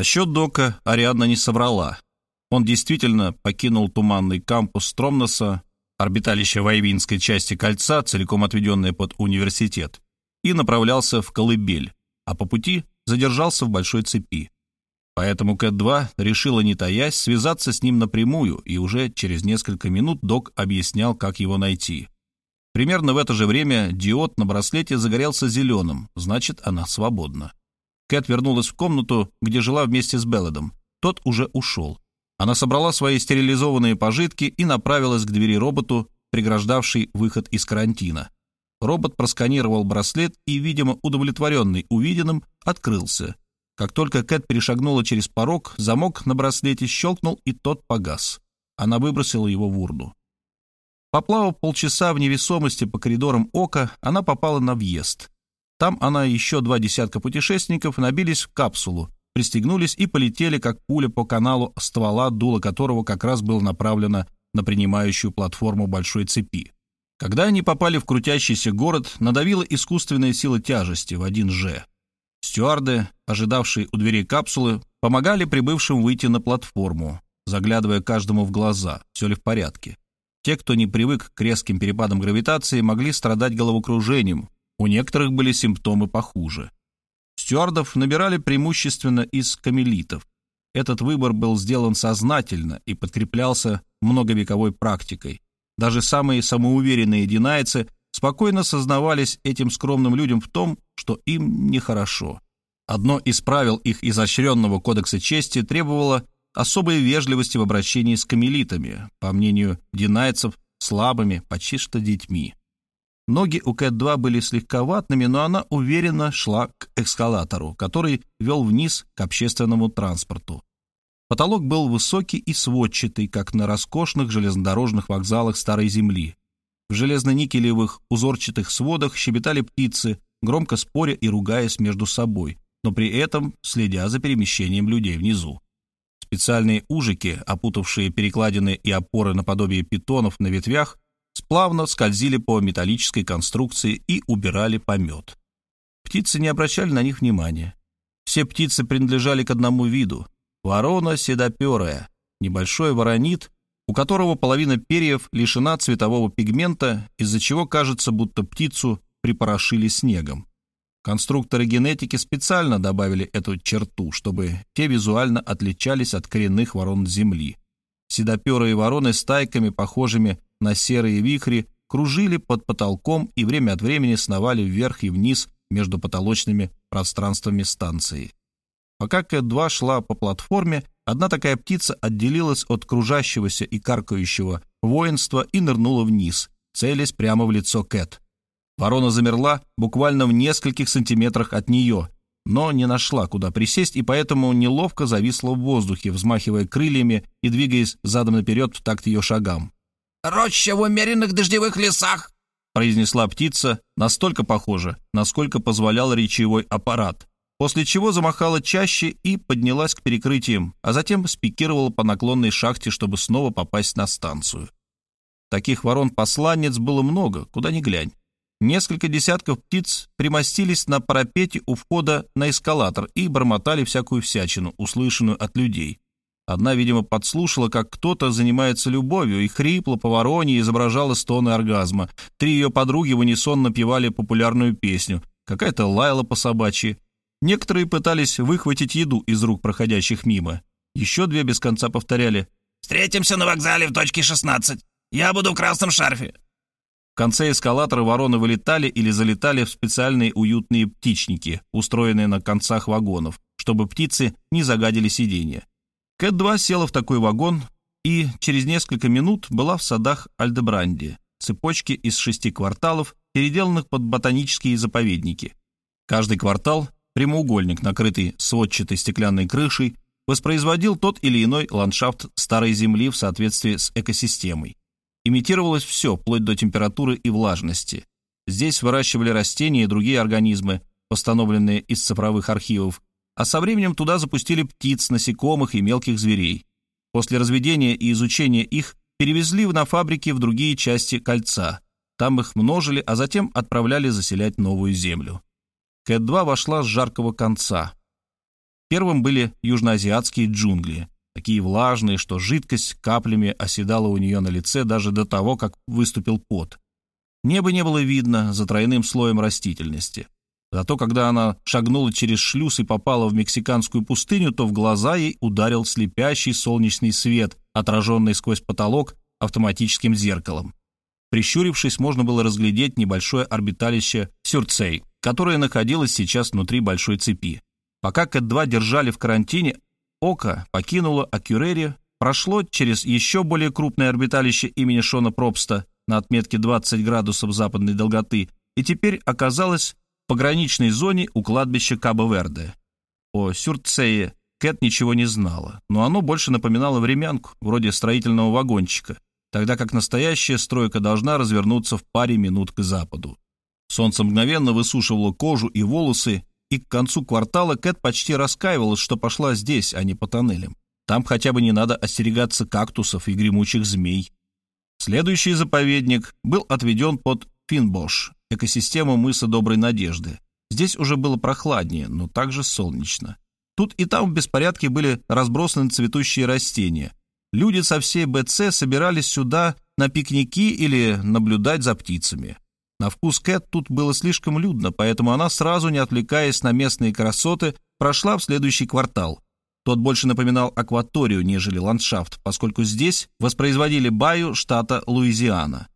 Насчет Дока Ариадна не соврала. Он действительно покинул туманный кампус Стромноса, орбиталище Вайвинской части кольца, целиком отведенное под университет, и направлялся в Колыбель, а по пути задержался в большой цепи. Поэтому Кэт-2 решила, не таясь, связаться с ним напрямую, и уже через несколько минут док объяснял, как его найти. Примерно в это же время диод на браслете загорелся зеленым, значит, она свободна. Кэт вернулась в комнату, где жила вместе с Белледом. Тот уже ушел. Она собрала свои стерилизованные пожитки и направилась к двери роботу, преграждавшей выход из карантина. Робот просканировал браслет и, видимо, удовлетворенный увиденным, открылся. Как только Кэт перешагнула через порог, замок на браслете щелкнул, и тот погас. Она выбросила его в урну. Поплавав полчаса в невесомости по коридорам ока, она попала на въезд. Там она и еще два десятка путешественников набились в капсулу, пристегнулись и полетели, как пуля по каналу ствола, дуло которого как раз было направлено на принимающую платформу большой цепи. Когда они попали в крутящийся город, надавила искусственная сила тяжести в 1G. Стюарды, ожидавшие у дверей капсулы, помогали прибывшим выйти на платформу, заглядывая каждому в глаза, все ли в порядке. Те, кто не привык к резким перепадам гравитации, могли страдать головокружением, у некоторых были симптомы похуже. Стюардов набирали преимущественно из камелитов. Этот выбор был сделан сознательно и подкреплялся многовековой практикой. Даже самые самоуверенные динайцы спокойно сознавались этим скромным людям в том, что им нехорошо. Одно из правил их изощренного кодекса чести требовало особой вежливости в обращении с камелитами, по мнению динайцев, слабыми, почти что детьми. Ноги у Кэт-2 были слегка ватными, но она уверенно шла к эскалатору, который вел вниз к общественному транспорту. Потолок был высокий и сводчатый, как на роскошных железнодорожных вокзалах Старой Земли. В железно-никелевых узорчатых сводах щебетали птицы, громко споря и ругаясь между собой, но при этом следя за перемещением людей внизу. Специальные ужики, опутавшие перекладины и опоры наподобие питонов на ветвях, сплавно скользили по металлической конструкции и убирали помет. Птицы не обращали на них внимания. Все птицы принадлежали к одному виду — ворона седоперая, небольшой воронит, у которого половина перьев лишена цветового пигмента, из-за чего кажется, будто птицу припорошили снегом. Конструкторы генетики специально добавили эту черту, чтобы те визуально отличались от коренных ворон Земли. Седоперые вороны стайками, похожими на серые вихри, кружили под потолком и время от времени сновали вверх и вниз между потолочными пространствами станции. Пока Кэт-2 шла по платформе, одна такая птица отделилась от кружащегося и каркающего воинства и нырнула вниз, целясь прямо в лицо Кэт. Ворона замерла буквально в нескольких сантиметрах от нее, но не нашла, куда присесть, и поэтому неловко зависла в воздухе, взмахивая крыльями и двигаясь задом наперед в такт ее шагам. «Роща в умеренных дождевых лесах», — произнесла птица, настолько похоже, насколько позволял речевой аппарат, после чего замахала чаще и поднялась к перекрытиям, а затем спикировала по наклонной шахте, чтобы снова попасть на станцию. Таких ворон-посланниц было много, куда ни глянь. Несколько десятков птиц примостились на парапете у входа на эскалатор и бормотали всякую всячину, услышанную от людей. Одна, видимо, подслушала, как кто-то занимается любовью, и хрипло по вороне изображала стоны оргазма. Три ее подруги в унисон напевали популярную песню. Какая-то лаяла по собачьи. Некоторые пытались выхватить еду из рук проходящих мимо. Еще две без конца повторяли «Встретимся на вокзале в точке 16. Я буду в красном шарфе». В конце эскалатора вороны вылетали или залетали в специальные уютные птичники, устроенные на концах вагонов, чтобы птицы не загадили сиденья. Кэт-2 села в такой вагон и через несколько минут была в садах Альдебранди, цепочки из шести кварталов, переделанных под ботанические заповедники. Каждый квартал, прямоугольник, накрытый сводчатой стеклянной крышей, воспроизводил тот или иной ландшафт старой земли в соответствии с экосистемой. Имитировалось все, вплоть до температуры и влажности. Здесь выращивали растения и другие организмы, постановленные из цифровых архивов, а со временем туда запустили птиц, насекомых и мелких зверей. После разведения и изучения их перевезли на фабрики в другие части кольца. Там их множили, а затем отправляли заселять новую землю. Кэт-2 вошла с жаркого конца. Первым были южноазиатские джунгли, такие влажные, что жидкость каплями оседала у нее на лице даже до того, как выступил пот. Неба не было видно за тройным слоем растительности. Зато когда она шагнула через шлюз и попала в мексиканскую пустыню, то в глаза ей ударил слепящий солнечный свет, отраженный сквозь потолок автоматическим зеркалом. Прищурившись, можно было разглядеть небольшое орбиталище Сюрцей, которое находилось сейчас внутри большой цепи. Пока Кэт-2 держали в карантине, Око покинуло Акюрери, прошло через еще более крупное орбиталище имени Шона Пробста на отметке 20 градусов западной долготы и теперь оказалось пограничной зоне у кладбища Кабо-Верде. О Сюрцее Кэт ничего не знала, но оно больше напоминало времянку, вроде строительного вагончика, тогда как настоящая стройка должна развернуться в паре минут к западу. Солнце мгновенно высушивало кожу и волосы, и к концу квартала Кэт почти раскаивалась, что пошла здесь, а не по тоннелям. Там хотя бы не надо остерегаться кактусов и гремучих змей. Следующий заповедник был отведен под Финбош, экосистему мыса Доброй Надежды. Здесь уже было прохладнее, но также солнечно. Тут и там в беспорядке были разбросаны цветущие растения. Люди со всей БЦ собирались сюда на пикники или наблюдать за птицами. На вкус Кэт тут было слишком людно, поэтому она, сразу не отвлекаясь на местные красоты, прошла в следующий квартал. Тот больше напоминал акваторию, нежели ландшафт, поскольку здесь воспроизводили баю штата Луизиана.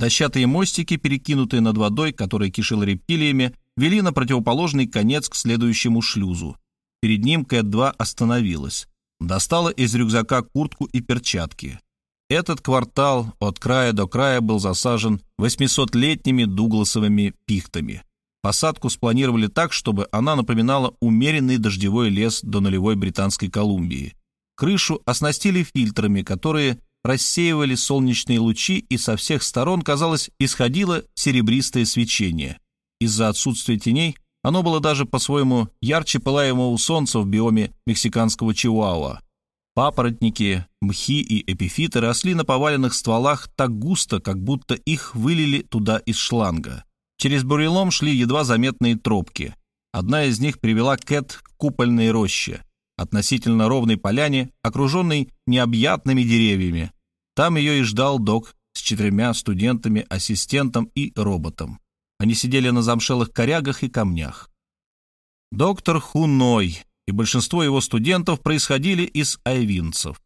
Дощатые мостики, перекинутые над водой, которая кишила рептилиями, вели на противоположный конец к следующему шлюзу. Перед ним Кэт-2 остановилась. Достала из рюкзака куртку и перчатки. Этот квартал от края до края был засажен 800-летними дугласовыми пихтами. Посадку спланировали так, чтобы она напоминала умеренный дождевой лес до нулевой Британской Колумбии. Крышу оснастили фильтрами, которые рассеивали солнечные лучи, и со всех сторон, казалось, исходило серебристое свечение. Из-за отсутствия теней оно было даже по-своему ярче пылаемого солнца в биоме мексиканского Чиуауа. Папоротники, мхи и эпифиты росли на поваленных стволах так густо, как будто их вылили туда из шланга. Через бурелом шли едва заметные тропки. Одна из них привела Кэт к купольной роще, относительно ровной поляне, окруженной необъятными деревьями. Там ее и ждал док с четырьмя студентами, ассистентом и роботом. Они сидели на замшелых корягах и камнях. Доктор Хуной и большинство его студентов происходили из айвинцев.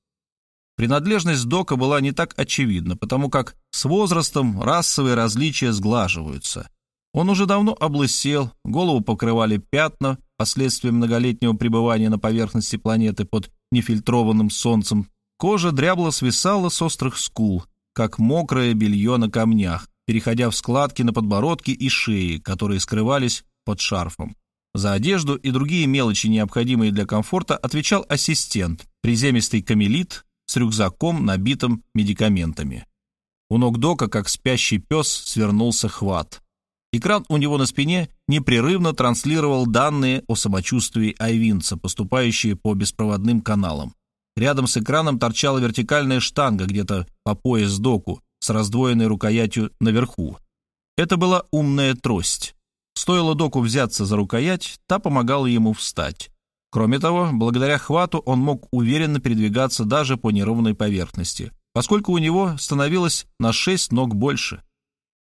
Принадлежность Дока была не так очевидна, потому как с возрастом расовые различия сглаживаются. Он уже давно облысел, голову покрывали пятна, последствия многолетнего пребывания на поверхности планеты под нефильтрованным солнцем. Кожа дрябла свисала с острых скул, как мокрое белье на камнях, переходя в складки на подбородке и шее, которые скрывались под шарфом. За одежду и другие мелочи, необходимые для комфорта, отвечал ассистент, приземистый камелит с рюкзаком, набитым медикаментами. У ног Дока, как спящий пес, свернулся хват. Экран у него на спине непрерывно транслировал данные о самочувствии айвинца, поступающие по беспроводным каналам. Рядом с экраном торчала вертикальная штанга где-то по пояс Доку с раздвоенной рукоятью наверху. Это была умная трость. Стоило доку взяться за рукоять, та помогала ему встать. Кроме того, благодаря хвату он мог уверенно передвигаться даже по неровной поверхности, поскольку у него становилось на 6 ног больше.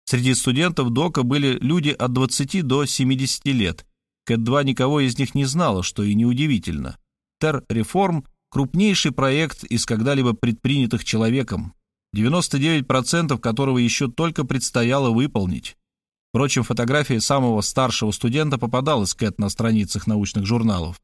Среди студентов дока были люди от 20 до 70 лет. Кэт-2 никого из них не знала, что и неудивительно. Тер-реформ – крупнейший проект из когда-либо предпринятых человеком, 99% которого еще только предстояло выполнить. Впрочем, фотография самого старшего студента попадалась Кэт на страницах научных журналов.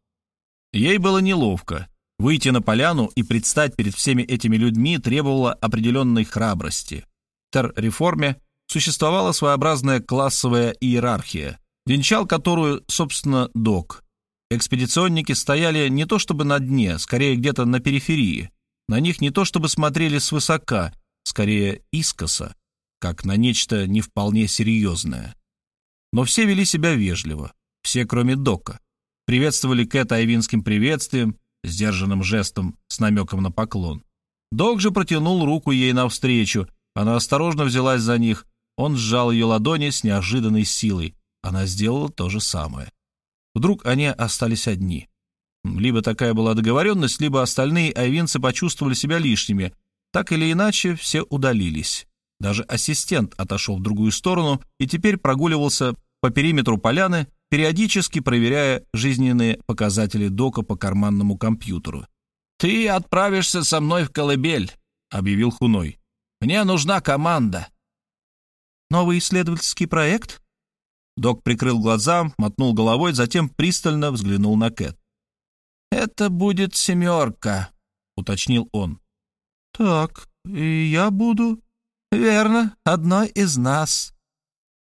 Ей было неловко. Выйти на поляну и предстать перед всеми этими людьми требовало определенной храбрости. Тер-реформе существовала своеобразная классовая иерархия, венчал которую, собственно, док. Экспедиционники стояли не то чтобы на дне, скорее где-то на периферии. На них не то чтобы смотрели свысока, скорее искоса как на нечто не вполне серьезное. Но все вели себя вежливо, все кроме Дока. Приветствовали Кэта айвинским приветствием, сдержанным жестом с намеком на поклон. Док же протянул руку ей навстречу, она осторожно взялась за них, он сжал ее ладони с неожиданной силой, она сделала то же самое. Вдруг они остались одни. Либо такая была договоренность, либо остальные айвинцы почувствовали себя лишними. Так или иначе, все удалились. Даже ассистент отошел в другую сторону и теперь прогуливался по периметру поляны, периодически проверяя жизненные показатели дока по карманному компьютеру. «Ты отправишься со мной в колыбель», — объявил Хуной. «Мне нужна команда». «Новый исследовательский проект?» Док прикрыл глаза, мотнул головой, затем пристально взглянул на Кэт. «Это будет семерка», — уточнил он. «Так, и я буду...» «Верно, одной из нас».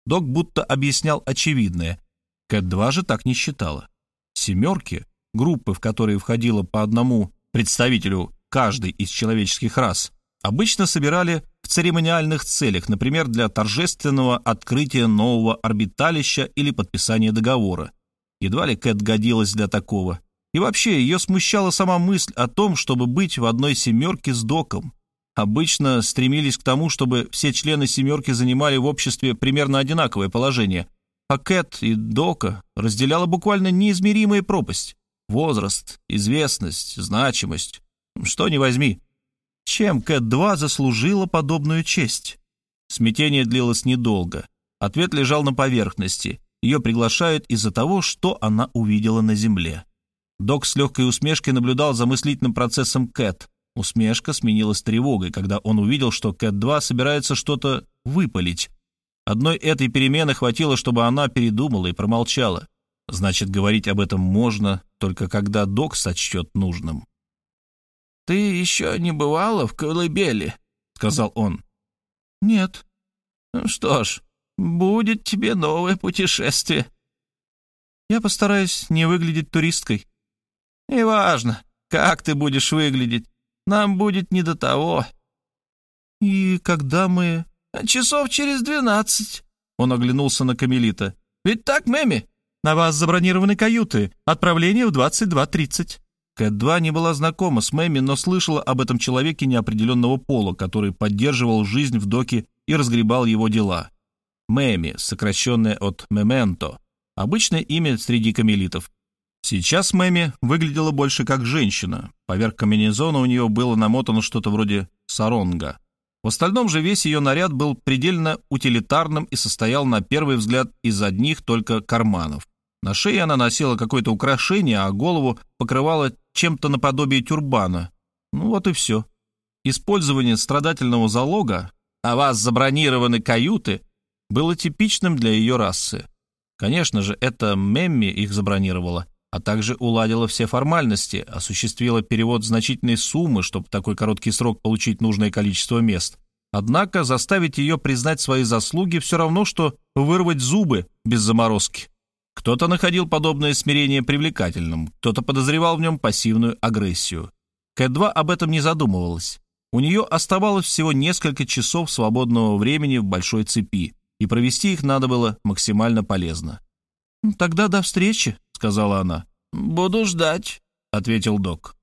Док будто объяснял очевидное. Кэт-2 же так не считала. Семерки, группы, в которые входило по одному представителю каждой из человеческих рас, обычно собирали в церемониальных целях, например, для торжественного открытия нового орбиталища или подписания договора. Едва ли Кэт годилась для такого. И вообще, ее смущала сама мысль о том, чтобы быть в одной семерке с доком. Обычно стремились к тому, чтобы все члены семерки занимали в обществе примерно одинаковое положение, а Кэт и Дока разделяла буквально неизмеримая пропасть. Возраст, известность, значимость. Что ни возьми. Чем Кэт-2 заслужила подобную честь? Смятение длилось недолго. Ответ лежал на поверхности. Ее приглашают из-за того, что она увидела на земле. Док с легкой усмешкой наблюдал за мыслительным процессом Кэт. Усмешка сменилась тревогой, когда он увидел, что Кэт-2 собирается что-то выпалить. Одной этой перемены хватило, чтобы она передумала и промолчала. Значит, говорить об этом можно, только когда док сочтет нужным. «Ты еще не бывала в колыбели?» — сказал он. «Нет». «Ну «Что ж, будет тебе новое путешествие». «Я постараюсь не выглядеть туристкой». «Неважно, как ты будешь выглядеть. Нам будет не до того». «И когда мы...» «Часов через двенадцать». Он оглянулся на Камелита. «Ведь так, Мэми?» «На вас забронированы каюты. Отправление в 22.30». Кэт-2 не была знакома с Мэми, но слышала об этом человеке неопределенного пола, который поддерживал жизнь в доке и разгребал его дела. Мэми, сокращенное от «мементо», обычное имя среди камелитов. Сейчас Мэми выглядела больше как женщина. Поверх комбинезона у нее было намотано что-то вроде саронга. В остальном же весь ее наряд был предельно утилитарным и состоял на первый взгляд из одних только карманов. На шее она носила какое-то украшение, а голову покрывала чем-то наподобие тюрбана. Ну вот и все. Использование страдательного залога, а вас забронированы каюты, было типичным для ее расы. Конечно же, это Мемми их забронировала, а также уладила все формальности, осуществила перевод значительной суммы, чтобы в такой короткий срок получить нужное количество мест. Однако заставить ее признать свои заслуги все равно, что вырвать зубы без заморозки. Кто-то находил подобное смирение привлекательным, кто-то подозревал в нем пассивную агрессию. Кэт-2 об этом не задумывалась. У нее оставалось всего несколько часов свободного времени в большой цепи, и провести их надо было максимально полезно. «Тогда до встречи», — сказала она. «Буду ждать», — ответил док.